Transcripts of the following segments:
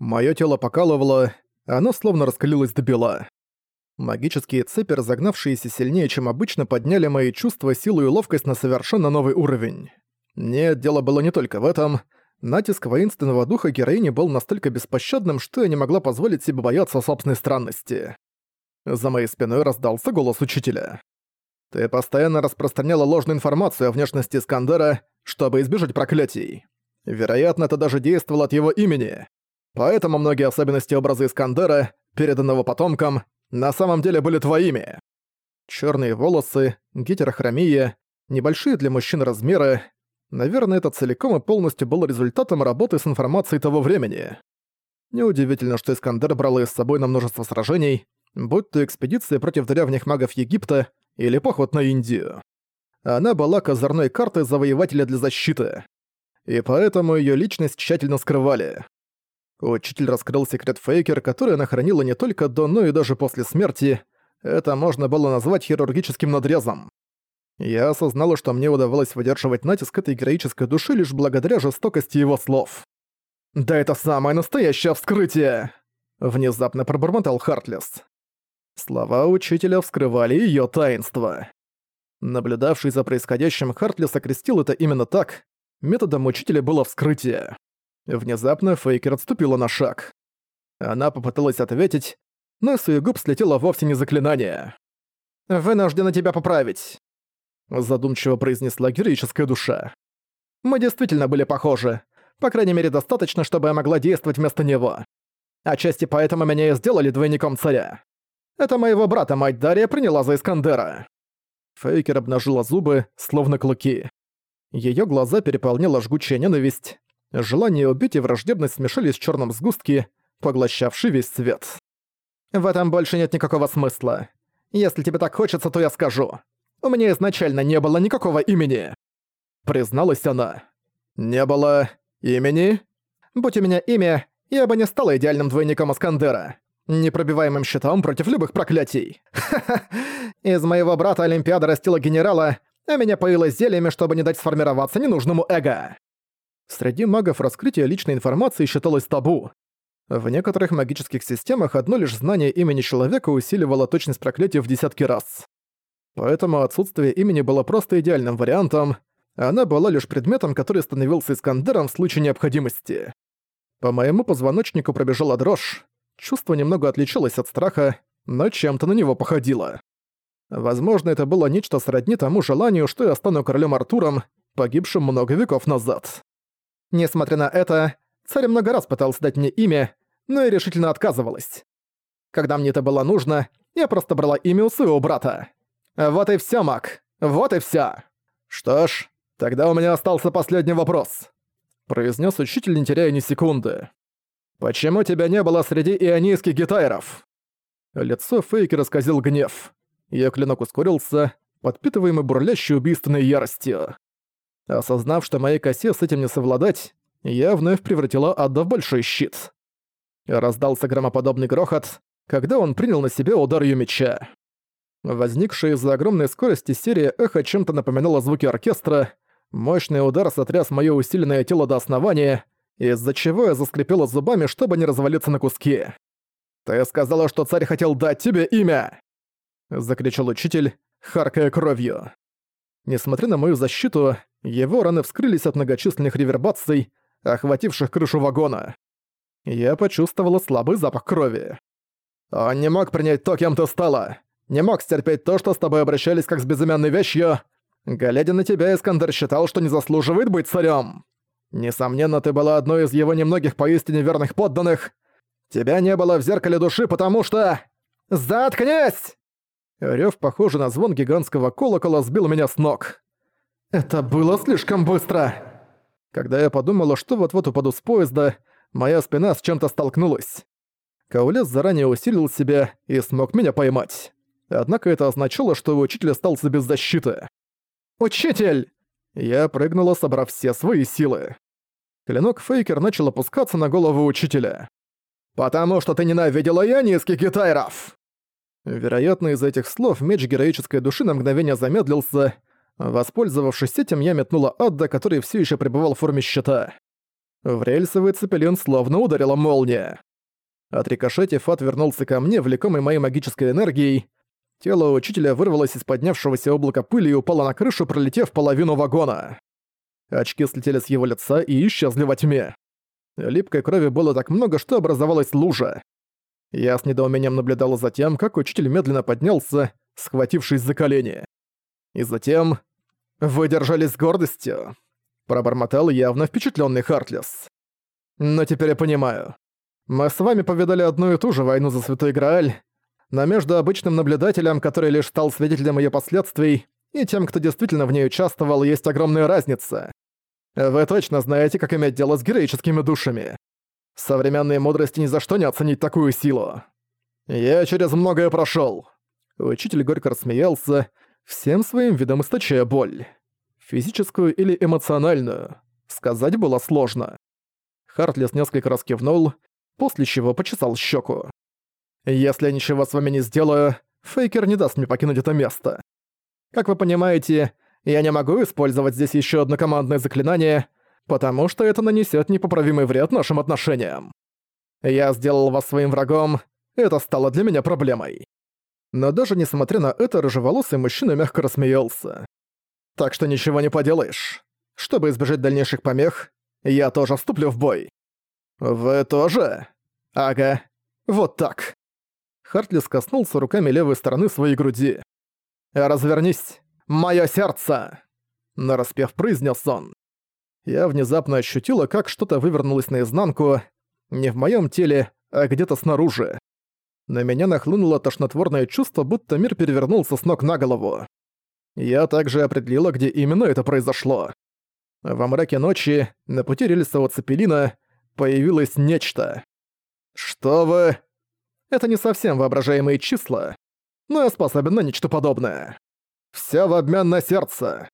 Моё тело покалывало, оно словно раскалилось до бела. Магические цепи, разогнавшиеся сильнее, чем обычно, подняли мои чувства, силу и ловкость на совершенно новый уровень. Нет, дело было не только в этом. Натиск воинственного духа героини был настолько беспощадным, что я не могла позволить себе бояться собственной странности. За моей спиной раздался голос учителя. «Ты постоянно распространяла ложную информацию о внешности Искандера, чтобы избежать проклятий. Вероятно, это даже действовало от его имени. Поэтому многие особенности образа Искандера, переданного потомкам, на самом деле были твоими. Черные волосы, гетерохромия, небольшие для мужчин размеры. Наверное, это целиком и полностью было результатом работы с информацией того времени. Неудивительно, что Искандер брал ее с собой на множество сражений, будь то экспедиция против древних магов Египта или поход на Индию. Она была козырной картой завоевателя для защиты. И поэтому ее личность тщательно скрывали. Учитель раскрыл секрет Фейкер, который она хранила не только до, но и даже после смерти. Это можно было назвать хирургическим надрезом. Я осознала, что мне удавалось выдерживать натиск этой героической души лишь благодаря жестокости его слов. «Да это самое настоящее вскрытие!» Внезапно пробормотал Хартлес. Слова учителя вскрывали ее таинство. Наблюдавший за происходящим Хартлес окрестил это именно так. Методом учителя было вскрытие. Внезапно Фейкер отступила на шаг. Она попыталась ответить, но с ее губ слетело вовсе не заклинание. «Вынуждена тебя поправить», — задумчиво произнесла героическая душа. «Мы действительно были похожи. По крайней мере, достаточно, чтобы я могла действовать вместо него. Отчасти поэтому меня и сделали двойником царя. Это моего брата мать Дарья приняла за Искандера». Фейкер обнажила зубы, словно клыки. Её глаза переполняла жгучая ненависть, Желание убить и враждебность смешались в черном сгустке, поглощавший весь свет. «В этом больше нет никакого смысла. Если тебе так хочется, то я скажу. У меня изначально не было никакого имени». Призналась она. «Не было имени?» «Будь у меня имя, я бы не стала идеальным двойником Аскандера. Непробиваемым щитом против любых проклятий. Ха-ха! Из моего брата Олимпиада растила генерала, а меня поилось зельями, чтобы не дать сформироваться ненужному эго. Среди магов раскрытие личной информации считалось табу. В некоторых магических системах одно лишь знание имени человека усиливало точность проклятия в десятки раз. Поэтому отсутствие имени было просто идеальным вариантом, она была лишь предметом, который становился Искандером в случае необходимости. По моему позвоночнику пробежала дрожь, чувство немного отличалось от страха, но чем-то на него походило. Возможно, это было нечто сродни тому желанию, что я стану королем Артуром, погибшим много веков назад. Несмотря на это, царь много раз пытался дать мне имя, но я решительно отказывалась. Когда мне это было нужно, я просто брала имя у своего брата. Вот и всё, Мак. Вот и всё. Что ж, тогда у меня остался последний вопрос. Произнес учитель, не теряя ни секунды. «Почему тебя не было среди ионийских гитайров?» Лицо Фейки рассказил гнев. Её клинок ускорился, подпитываемый бурлящей убийственной яростью. Осознав, что моей косе с этим не совладать, я вновь превратила Адда в большой щит. Раздался громоподобный грохот, когда он принял на себя удар её меча. Возникшая из-за огромной скорости серия эхо чем-то напоминала звуки оркестра, мощный удар сотряс моё усиленное тело до основания, из-за чего я заскрипела зубами, чтобы не развалиться на куски. «Ты сказала, что царь хотел дать тебе имя!» — закричал учитель, харкая кровью. Несмотря на мою защиту, его раны вскрылись от многочисленных ревербаций, охвативших крышу вагона. Я почувствовала слабый запах крови. Он не мог принять то, кем ты стала. Не мог стерпеть то, что с тобой обращались как с безымянной вещью. Глядя на тебя, Искандер считал, что не заслуживает быть царем. Несомненно, ты была одной из его немногих поистине верных подданных. Тебя не было в зеркале души, потому что... Заткнись! Рёв, похожий на звон гигантского колокола, сбил меня с ног. Это было слишком быстро. Когда я подумала, что вот-вот упаду с поезда, моя спина с чем-то столкнулась. Каулес заранее усилил себя и смог меня поймать. Однако это означало, что учитель остался без защиты. «Учитель!» Я прыгнула, собрав все свои силы. Клинок Фейкер начал опускаться на голову учителя. «Потому что ты ненавидела ионийских гитайров!» Вероятно, из этих слов меч героической души на мгновение замедлился. Воспользовавшись этим, я метнула Адда, который все еще пребывал в форме щита. В рельсовый цепелин словно ударила молния. Отрикошетив, отвернулся ко мне, влекомый моей магической энергией. Тело учителя вырвалось из поднявшегося облака пыли и упало на крышу, пролетев половину вагона. Очки слетели с его лица и исчезли во тьме. Липкой крови было так много, что образовалась лужа. Я с недоумением наблюдала за тем, как учитель медленно поднялся, схватившись за колени. И затем... «Вы держались с гордостью», — пробормотал явно впечатленный Хартлес. «Но теперь я понимаю. Мы с вами повидали одну и ту же войну за Святой Грааль, но между обычным наблюдателем, который лишь стал свидетелем ее последствий, и тем, кто действительно в ней участвовал, есть огромная разница. Вы точно знаете, как иметь дело с героическими душами. Современные мудрости ни за что не оценить такую силу. Я через многое прошёл. Учитель горько рассмеялся, всем своим видом источая боль. Физическую или эмоциональную. Сказать было сложно. Хартлес несколько раз кивнул, после чего почесал щеку. «Если я ничего с вами не сделаю, Фейкер не даст мне покинуть это место. Как вы понимаете, я не могу использовать здесь еще одно командное заклинание, потому что это нанесет непоправимый вред нашим отношениям. Я сделал вас своим врагом, это стало для меня проблемой. Но даже несмотря на это, рыжеволосый мужчина мягко рассмеялся. Так что ничего не поделаешь. Чтобы избежать дальнейших помех, я тоже вступлю в бой. Вы тоже? Ага. Вот так. Хартлис коснулся руками левой стороны своей груди. «Развернись! Моё сердце!» Нараспев произнес он. Я внезапно ощутила, как что-то вывернулось наизнанку, не в моем теле, а где-то снаружи. На меня нахлынуло тошнотворное чувство, будто мир перевернулся с ног на голову. Я также определила, где именно это произошло. Во мраке ночи, на пути рельсового цепелина, появилось нечто. «Что вы...» Это не совсем воображаемые числа, но я способен на нечто подобное. Всё в обмен на сердце.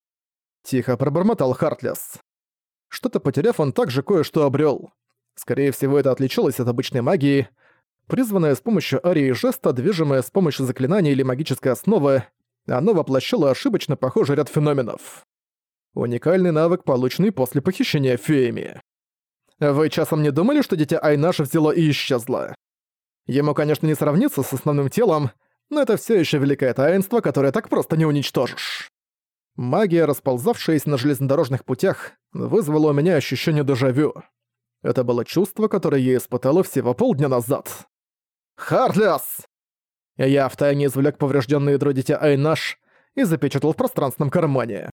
Тихо пробормотал Хартлес. Что-то потеряв, он также кое-что обрёл. Скорее всего, это отличалось от обычной магии. Призванное с помощью арии жеста, движимое с помощью заклинания или магической основы, оно воплощало ошибочно похожий ряд феноменов. Уникальный навык, полученный после похищения феями. Вы часом не думали, что дитя Айнаш взяло и исчезло? Ему, конечно, не сравнится с основным телом, но это все еще великое таинство, которое так просто не уничтожишь. Магия, расползавшаяся на железнодорожных путях, вызвала у меня ощущение дежавю. Это было чувство, которое я испытала всего полдня назад. «Хартлес!» Я втайне извлек поврежденное ядро дитя Айнаш и запечатал в пространственном кармане.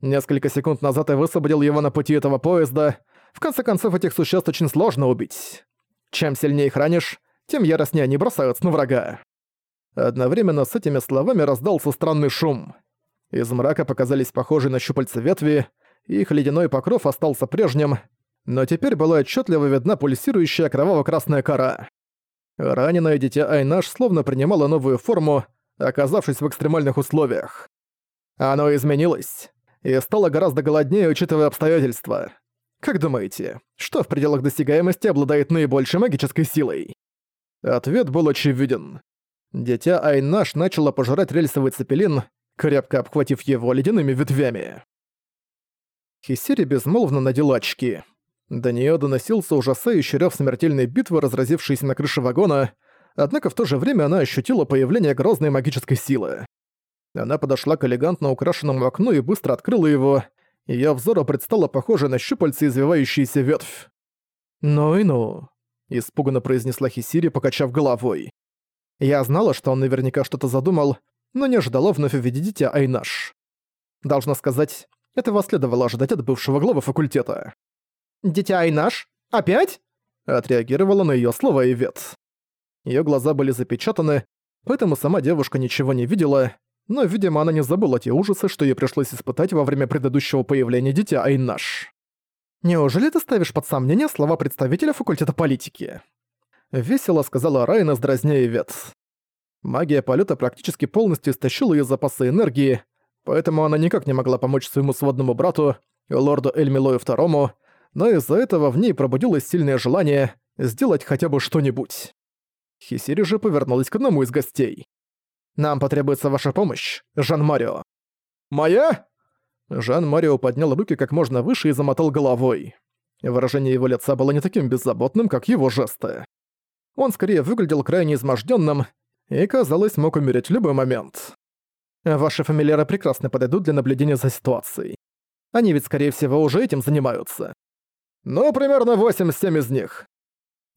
Несколько секунд назад я высвободил его на пути этого поезда. В конце концов, этих существ очень сложно убить. Чем сильнее их ранишь, тем яростнее они бросаются на врага. Одновременно с этими словами раздался странный шум. Из мрака показались похожие на щупальца ветви, их ледяной покров остался прежним, но теперь была отчетливо видна пульсирующая кроваво-красная кора. Раненое дитя Айнаш словно принимало новую форму, оказавшись в экстремальных условиях. Оно изменилось и стало гораздо голоднее, учитывая обстоятельства. Как думаете, что в пределах досягаемости обладает наибольшей магической силой? Ответ был очевиден. Дитя Айнаш начало пожирать рельсовый цепелин, крепко обхватив его ледяными ветвями. Хисири безмолвно надела очки. До неё доносился ужасающий рёв смертельной битвы, разразившейся на крыше вагона, однако в то же время она ощутила появление грозной магической силы. Она подошла к элегантно украшенному окну и быстро открыла его, её взору предстала похожая на щупальца извивающаяся ветвь. «Ну и ну», Испуганно произнесла Хисири, покачав головой. Я знала, что он наверняка что-то задумал, но не ожидала вновь увидеть дитя Айнаш. Должна сказать, этого следовало ожидать от бывшего главы факультета. «Дитя Айнаш? Опять?» Отреагировала на её слова Ивет. Её глаза были запечатаны, поэтому сама девушка ничего не видела, но, видимо, она не забыла те ужасы, что ей пришлось испытать во время предыдущего появления дитя Айнаш. Неужели ты ставишь под сомнение слова представителя факультета политики?» Весело сказала Райна, здразняя Вет. Магия полета практически полностью истощила ее запасы энергии, поэтому она никак не могла помочь своему сводному брату, лорду Эльмилою II, но из-за этого в ней пробудилось сильное желание сделать хотя бы что-нибудь. Хисири же повернулась к одному из гостей. «Нам потребуется ваша помощь, Жан-Марио». «Моя?» Жан-Марио поднял руки как можно выше и замотал головой. Выражение его лица было не таким беззаботным, как его жесты. Он скорее выглядел крайне изможденным и, казалось, мог умереть в любой момент. Ваши фамильяры прекрасно подойдут для наблюдения за ситуацией. Они ведь, скорее всего, уже этим занимаются. Ну, примерно 8-7 из них.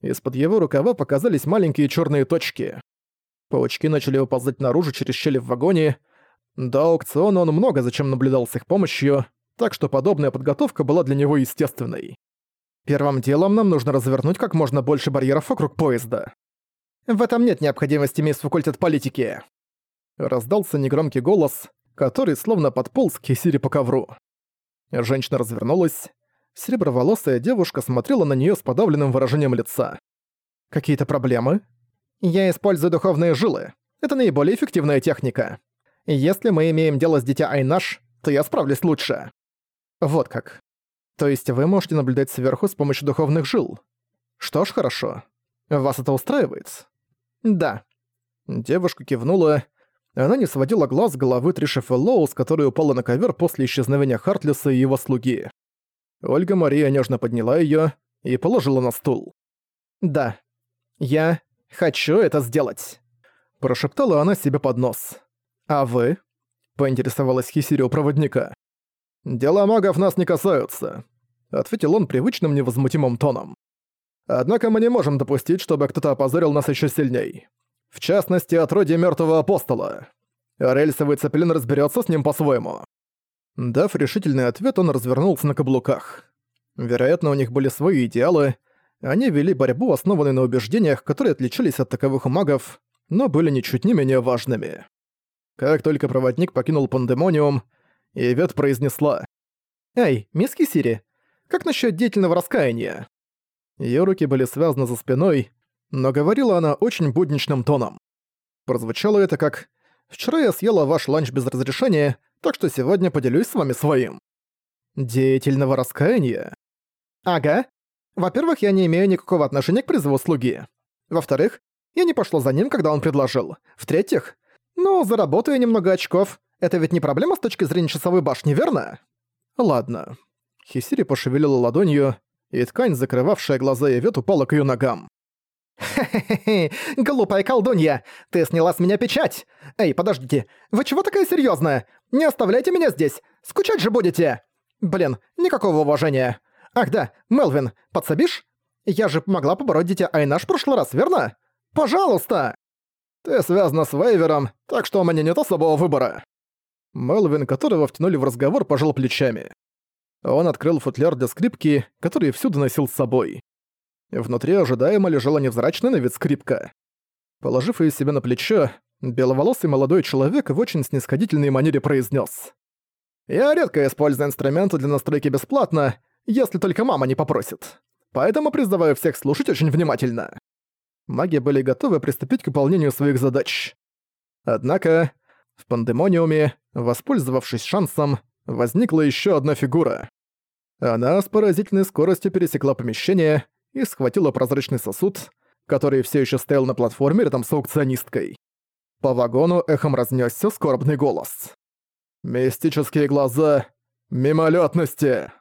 Из-под его рукава показались маленькие черные точки. Паучки начали выползать наружу через щели в вагоне. До аукциона он много зачем наблюдал с их помощью, так что подобная подготовка была для него естественной. Первым делом нам нужно развернуть как можно больше барьеров вокруг поезда. В этом нет необходимости, мисс факультет политики. Раздался негромкий голос, который словно подполз к Кисири по ковру. Женщина развернулась. Сереброволосая девушка смотрела на нее с подавленным выражением лица. «Какие-то проблемы?» «Я использую духовные жилы. Это наиболее эффективная техника. Если мы имеем дело с дитя Айнаш, то я справлюсь лучше». «Вот как. То есть вы можете наблюдать сверху с помощью духовных жил. Что ж, хорошо. Вас это устраивает? Да. Девушка кивнула. Она не сводила глаз с головы Триши Фэллоус, которая упала на ковер после исчезновения Хартлиса и его слуги. Ольга Мария нежно подняла ее и положила на стул. «Да, я хочу это сделать», – прошептала она себе под нос. «А вы?» – поинтересовалась Хисири у проводника. «Дела магов нас не касаются», — ответил он привычным невозмутимым тоном. «Однако мы не можем допустить, чтобы кто-то опозорил нас еще сильней. В частности, отродье мертвого апостола. Рельсовый цепелин разберется с ним по-своему». Дав решительный ответ, он развернулся на каблуках. Вероятно, у них были свои идеалы. Они вели борьбу, основанную на убеждениях, которые отличались от таковых у магов, но были ничуть не менее важными. Как только проводник покинул пандемониум, Ивет произнесла. «Эй, мисс Кисири, как насчет деятельного раскаяния?» Её руки были связаны за спиной, но говорила она очень будничным тоном. Прозвучало это как «Вчера я съела ваш ланч без разрешения, так что сегодня поделюсь с вами своим». «Деятельного раскаяния?» «Ага. Во-первых, я не имею никакого отношения к призыву слуги. Во-вторых, я не пошла за ним, когда он предложил. В-третьих, ну, заработаю немного очков, это ведь не проблема с точки зрения часовой башни, верно? Ладно. Хисири пошевелила ладонью, и ткань, закрывавшая глаза Ивет, упала к её ногам. «Хе-хе-хе, глупая колдунья! Ты сняла с меня печать! Эй, подождите, вы чего такая серьёзная? Не оставляйте меня здесь! Скучать же будете! Блин, никакого уважения! Ах да, Мелвин, подсобишь? Я же помогла побороть дитя Айнаш в прошлый раз, верно? Пожалуйста!» «Ты связана с Вейвером, так что у меня нет особого выбора». Мелвин, которого втянули в разговор, пожал плечами. Он открыл футляр для скрипки, который всюду носил с собой. Внутри ожидаемо лежала невзрачная на вид скрипка. Положив ее себе на плечо, беловолосый молодой человек в очень снисходительной манере произнес: «Я редко использую инструменты для настройки бесплатно, если только мама не попросит. Поэтому призываю всех слушать очень внимательно». Маги были готовы приступить к выполнению своих задач. Однако в пандемониуме, воспользовавшись шансом, возникла еще одна фигура. Она с поразительной скоростью пересекла помещение и схватила прозрачный сосуд, который все еще стоял на платформе рядом с аукционисткой. По вагону эхом разнесся скорбный голос. «Мистические глаза мимолетности!»